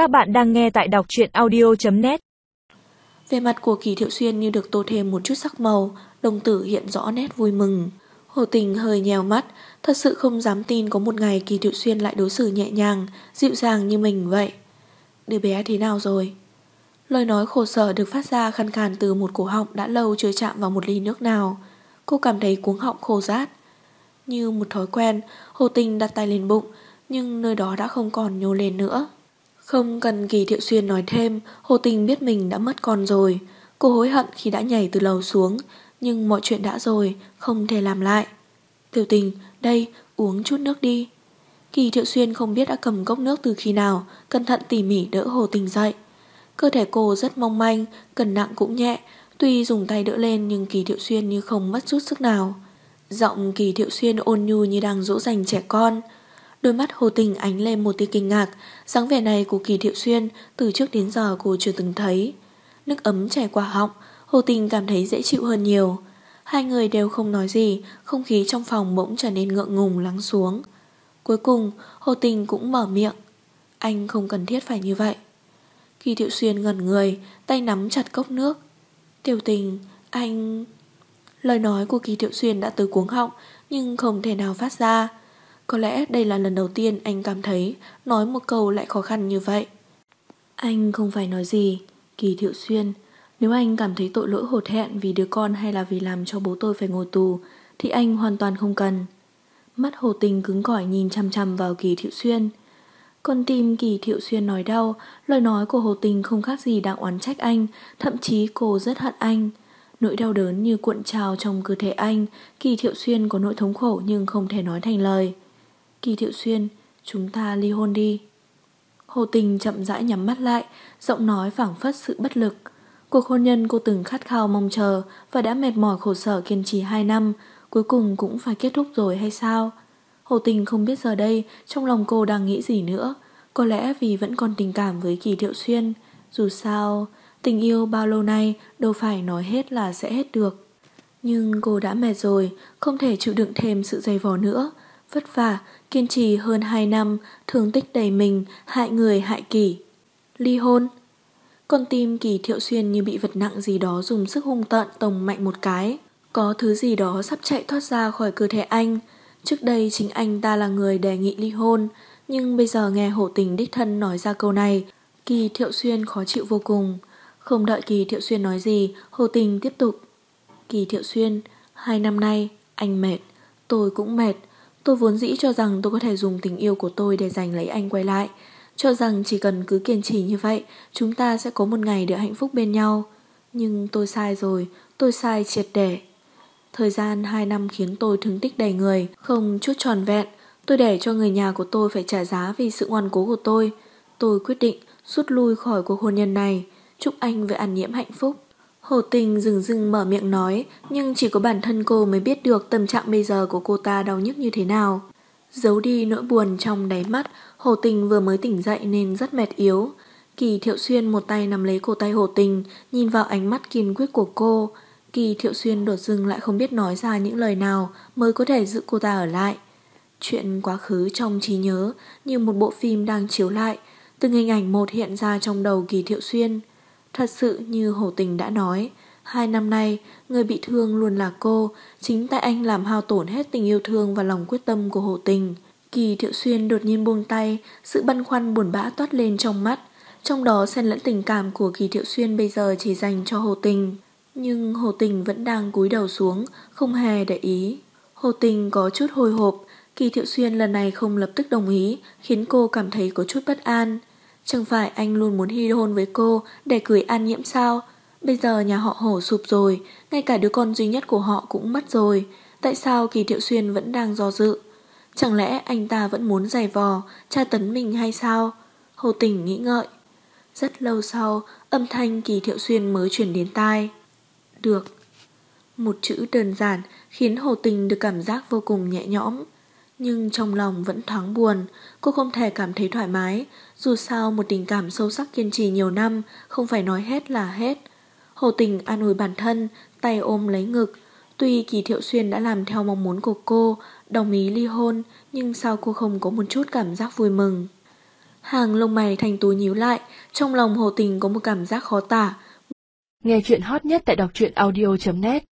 Các bạn đang nghe tại đọc truyện audio.net Về mặt của Kỳ Thiệu Xuyên như được tô thêm một chút sắc màu, đồng tử hiện rõ nét vui mừng. Hồ Tình hơi nhèo mắt, thật sự không dám tin có một ngày Kỳ Thiệu Xuyên lại đối xử nhẹ nhàng, dịu dàng như mình vậy. Đứa bé thế nào rồi? Lời nói khổ sở được phát ra khăn khàn từ một cổ họng đã lâu chưa chạm vào một ly nước nào. Cô cảm thấy cuống họng khô rát. Như một thói quen, Hồ Tình đặt tay lên bụng, nhưng nơi đó đã không còn nhô lên nữa. Không cần Kỳ Thiệu Xuyên nói thêm, Hồ Tình biết mình đã mất con rồi. Cô hối hận khi đã nhảy từ lầu xuống, nhưng mọi chuyện đã rồi, không thể làm lại. Tiểu tình, đây, uống chút nước đi. Kỳ Thiệu Xuyên không biết đã cầm cốc nước từ khi nào, cẩn thận tỉ mỉ đỡ Hồ Tình dậy. Cơ thể cô rất mong manh, cần nặng cũng nhẹ, tuy dùng tay đỡ lên nhưng Kỳ Thiệu Xuyên như không mất chút sức nào. Giọng Kỳ Thiệu Xuyên ôn nhu như đang dỗ dành trẻ con. Đôi mắt Hồ Tình ánh lên một tia kinh ngạc, dáng vẻ này của Kỳ Thiệu Xuyên từ trước đến giờ cô chưa từng thấy. Nước ấm chảy qua họng, Hồ Tình cảm thấy dễ chịu hơn nhiều. Hai người đều không nói gì, không khí trong phòng bỗng trở nên ngượng ngùng lắng xuống. Cuối cùng, Hồ Tình cũng mở miệng. Anh không cần thiết phải như vậy. Kỳ Thiệu Xuyên ngẩn người, tay nắm chặt cốc nước. Tiểu tình, anh... Lời nói của Kỳ Thiệu Xuyên đã từ cuống họng, nhưng không thể nào phát ra. Có lẽ đây là lần đầu tiên anh cảm thấy nói một câu lại khó khăn như vậy. Anh không phải nói gì, Kỳ Thiệu Xuyên. Nếu anh cảm thấy tội lỗi hổ thẹn vì đứa con hay là vì làm cho bố tôi phải ngồi tù, thì anh hoàn toàn không cần. Mắt hồ tình cứng cỏi nhìn chăm chăm vào Kỳ Thiệu Xuyên. Con tim Kỳ Thiệu Xuyên nói đau, lời nói của hồ tình không khác gì đang oán trách anh, thậm chí cô rất hận anh. Nỗi đau đớn như cuộn trào trong cơ thể anh, Kỳ Thiệu Xuyên có nỗi thống khổ nhưng không thể nói thành lời. Kỳ Thiệu Xuyên, chúng ta ly hôn đi. Hồ Tình chậm rãi nhắm mắt lại, giọng nói phảng phất sự bất lực. Cuộc hôn nhân cô từng khát khao mong chờ và đã mệt mỏi khổ sở kiên trì 2 năm, cuối cùng cũng phải kết thúc rồi hay sao? Hồ Tình không biết giờ đây trong lòng cô đang nghĩ gì nữa. Có lẽ vì vẫn còn tình cảm với Kỳ Thiệu Xuyên. Dù sao, tình yêu bao lâu nay đâu phải nói hết là sẽ hết được. Nhưng cô đã mệt rồi, không thể chịu đựng thêm sự dày vò nữa. Vất vả, kiên trì hơn 2 năm, thương tích đầy mình, hại người hại kỷ. Ly hôn Con tim kỳ thiệu xuyên như bị vật nặng gì đó dùng sức hung tận tồng mạnh một cái. Có thứ gì đó sắp chạy thoát ra khỏi cơ thể anh. Trước đây chính anh ta là người đề nghị ly hôn, nhưng bây giờ nghe hổ tình đích thân nói ra câu này, Kỳ Thiệu Xuyên khó chịu vô cùng. Không đợi Kỳ Thiệu Xuyên nói gì, Hồ Tình tiếp tục. Kỳ Thiệu Xuyên, hai năm nay, anh mệt, tôi cũng mệt. Tôi vốn dĩ cho rằng tôi có thể dùng tình yêu của tôi để giành lấy anh quay lại. Cho rằng chỉ cần cứ kiên trì như vậy, chúng ta sẽ có một ngày được hạnh phúc bên nhau. Nhưng tôi sai rồi, tôi sai triệt để. Thời gian 2 năm khiến tôi thương tích đầy người, không chút tròn vẹn. Tôi để cho người nhà của tôi phải trả giá vì sự ngoan cố của tôi. Tôi quyết định rút lui khỏi cuộc hôn nhân này. Chúc anh với An Nhiễm hạnh phúc. Hồ Tình dừng dừng mở miệng nói, nhưng chỉ có bản thân cô mới biết được tâm trạng bây giờ của cô ta đau nhức như thế nào. Giấu đi nỗi buồn trong đáy mắt, Hồ Tình vừa mới tỉnh dậy nên rất mệt yếu. Kỳ Thiệu Xuyên một tay nắm lấy cổ tay Hồ Tình, nhìn vào ánh mắt kiên quyết của cô. Kỳ Thiệu Xuyên đột dưng lại không biết nói ra những lời nào mới có thể giữ cô ta ở lại. Chuyện quá khứ trong trí nhớ như một bộ phim đang chiếu lại, từng hình ảnh một hiện ra trong đầu Kỳ Thiệu Xuyên. Thật sự như Hồ Tình đã nói, hai năm nay người bị thương luôn là cô, chính tại anh làm hao tổn hết tình yêu thương và lòng quyết tâm của Hồ Tình. Kỳ Thiệu Xuyên đột nhiên buông tay, sự băn khoăn buồn bã toát lên trong mắt, trong đó xen lẫn tình cảm của Kỳ Thiệu Xuyên bây giờ chỉ dành cho Hồ Tình. Nhưng Hồ Tình vẫn đang cúi đầu xuống, không hề để ý. Hồ Tình có chút hồi hộp, Kỳ Thiệu Xuyên lần này không lập tức đồng ý, khiến cô cảm thấy có chút bất an. Chẳng phải anh luôn muốn hy hôn với cô để cưới an nhiễm sao? Bây giờ nhà họ hổ sụp rồi, ngay cả đứa con duy nhất của họ cũng mất rồi. Tại sao Kỳ Thiệu Xuyên vẫn đang do dự? Chẳng lẽ anh ta vẫn muốn giày vò, tra tấn mình hay sao? Hồ Tình nghĩ ngợi. Rất lâu sau, âm thanh Kỳ Thiệu Xuyên mới chuyển đến tai. Được. Một chữ đơn giản khiến Hồ Tình được cảm giác vô cùng nhẹ nhõm. Nhưng trong lòng vẫn thoáng buồn, cô không thể cảm thấy thoải mái, dù sao một tình cảm sâu sắc kiên trì nhiều năm, không phải nói hết là hết. Hồ tình an ủi bản thân, tay ôm lấy ngực. Tuy Kỳ Thiệu Xuyên đã làm theo mong muốn của cô, đồng ý ly hôn, nhưng sao cô không có một chút cảm giác vui mừng. Hàng lông mày thành tú nhíu lại, trong lòng hồ tình có một cảm giác khó tả. Nghe chuyện hot nhất tại đọc truyện audio.net